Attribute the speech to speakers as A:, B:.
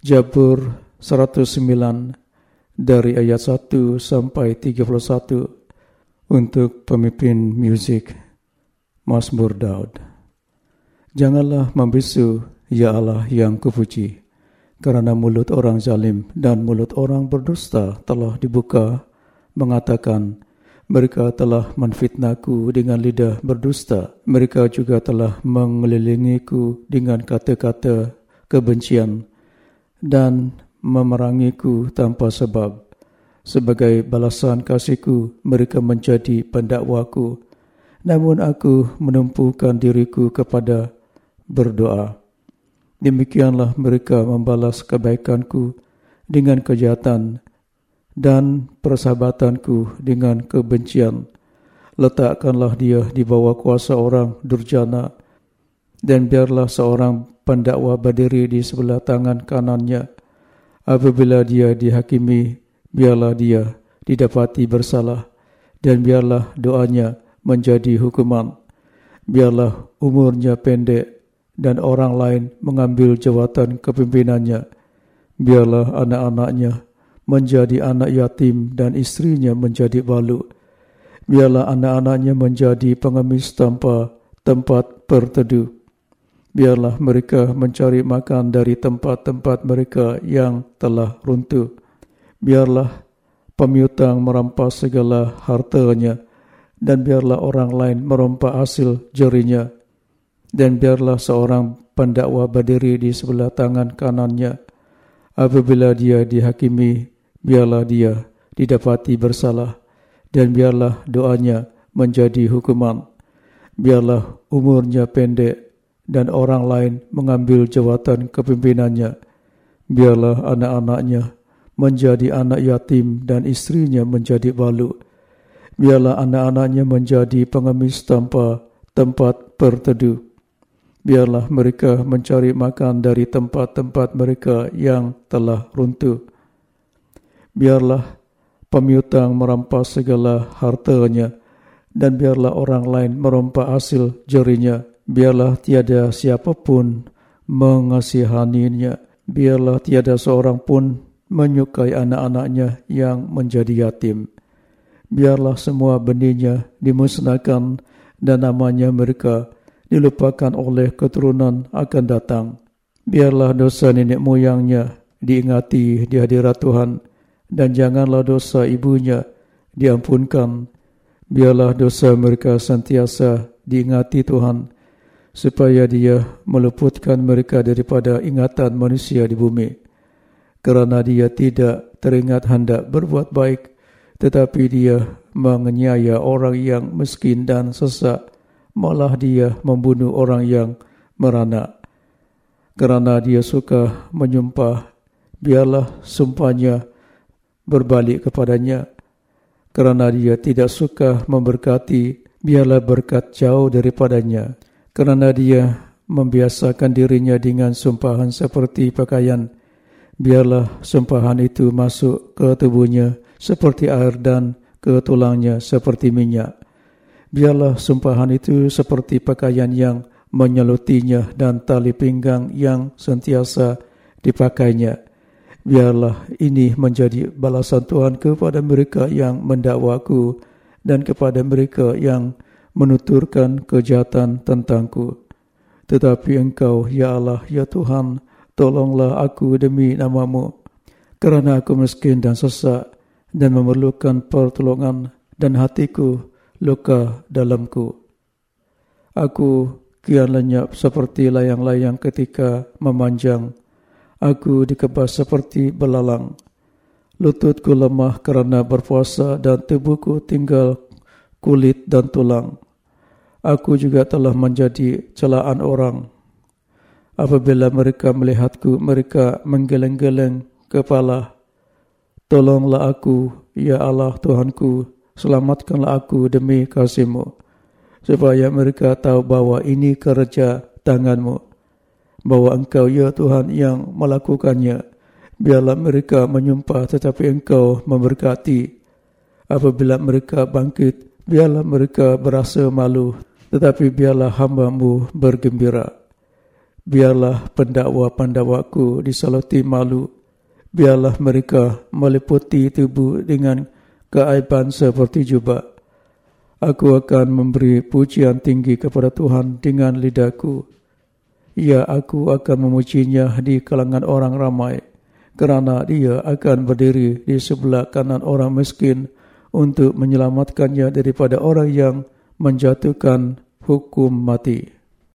A: Jabur 109 dari ayat 1 sampai 31 untuk pemimpin muzik Mazmur Daud. Janganlah membisu, ya Allah yang kupuji, kerana mulut orang zalim dan mulut orang berdusta telah dibuka, mengatakan, mereka telah menfitnahku dengan lidah berdusta. Mereka juga telah mengelilingiku dengan kata-kata kebencian dan memerangiku tanpa sebab. Sebagai balasan kasihku, mereka menjadi pendakwaku. Namun aku menumpukan diriku kepada berdoa. Demikianlah mereka membalas kebaikanku dengan kejahatan dan persahabatanku dengan kebencian. Letakkanlah dia di bawah kuasa orang durjana dan biarlah seorang pendakwa berdiri di sebelah tangan kanannya. Apabila dia dihakimi, biarlah dia didapati bersalah dan biarlah doanya menjadi hukuman. Biarlah umurnya pendek dan orang lain mengambil jawatan kepimpinannya. Biarlah anak-anaknya menjadi anak yatim dan istrinya menjadi balu. Biarlah anak-anaknya menjadi pengemis tanpa tempat berteduh. Biarlah mereka mencari makan dari tempat-tempat mereka yang telah runtuh. Biarlah pemiutang merampas segala hartanya dan biarlah orang lain merompak hasil jerinya. Dan biarlah seorang pendakwa berdiri di sebelah tangan kanannya. Apabila dia dihakimi biarlah dia didapati bersalah dan biarlah doanya menjadi hukuman. Biarlah umurnya pendek dan orang lain mengambil jawatan kepimpinannya biarlah anak-anaknya menjadi anak yatim dan istrinya menjadi balu biarlah anak-anaknya menjadi pengemis tanpa tempat berteduh. Biarlah mereka mencari makan dari tempat-tempat mereka yang telah runtuh. Biarlah pemiutang merampas segala hartanya dan biarlah orang lain merompak hasil jerinya. Biarlah tiada siapapun mengasihaninya. Biarlah tiada seorang pun menyukai anak-anaknya yang menjadi yatim biarlah semua benihnya dimusnahkan dan namanya mereka dilupakan oleh keturunan akan datang. Biarlah dosa nenek moyangnya diingati di hadirat Tuhan dan janganlah dosa ibunya diampunkan. Biarlah dosa mereka sentiasa diingati Tuhan supaya dia meluputkan mereka daripada ingatan manusia di bumi. Kerana dia tidak teringat hendak berbuat baik tetapi dia menganiaya orang yang miskin dan sesak, malah dia membunuh orang yang merana. Kerana dia suka menyumpah, biarlah sumpahnya berbalik kepadanya. Kerana dia tidak suka memberkati, biarlah berkat jauh daripadanya. Kerana dia membiasakan dirinya dengan sumpahan seperti pakaian, biarlah sumpahan itu masuk ke tubuhnya seperti air dan ke tulangnya seperti minyak. Biarlah sumpahan itu seperti pakaian yang menyelutinya dan tali pinggang yang sentiasa dipakainya. Biarlah ini menjadi balasan Tuhan kepada mereka yang mendakwaku dan kepada mereka yang menuturkan kejahatan tentangku. Tetapi engkau, ya Allah, ya Tuhan, tolonglah aku demi namamu. Kerana aku miskin dan sesak, dan memerlukan pertolongan dan hatiku luka dalamku. Aku kian lenyap seperti layang-layang ketika memanjang. Aku dikebas seperti belalang. Lututku lemah kerana berpuasa dan tubuhku tinggal kulit dan tulang. Aku juga telah menjadi celaan orang. Apabila mereka melihatku, mereka menggeleng-geleng kepala. Tolonglah aku, ya Allah Tuhanku, selamatkanlah aku demi kasihmu, supaya mereka tahu bahawa ini kerja tanganmu, bahawa engkau, ya Tuhan, yang melakukannya. Biarlah mereka menyumpah tetapi engkau memberkati. Apabila mereka bangkit, biarlah mereka berasa malu, tetapi biarlah hambamu bergembira. Biarlah pendakwa-pendakwaku disaloti malu. Biarlah mereka meliputi tubuh dengan keaiban seperti jubah. Aku akan memberi pujian tinggi kepada Tuhan dengan lidahku. Ya, aku akan memujinya di kalangan orang ramai kerana dia akan berdiri di sebelah kanan orang miskin untuk menyelamatkannya daripada orang yang menjatuhkan hukum mati.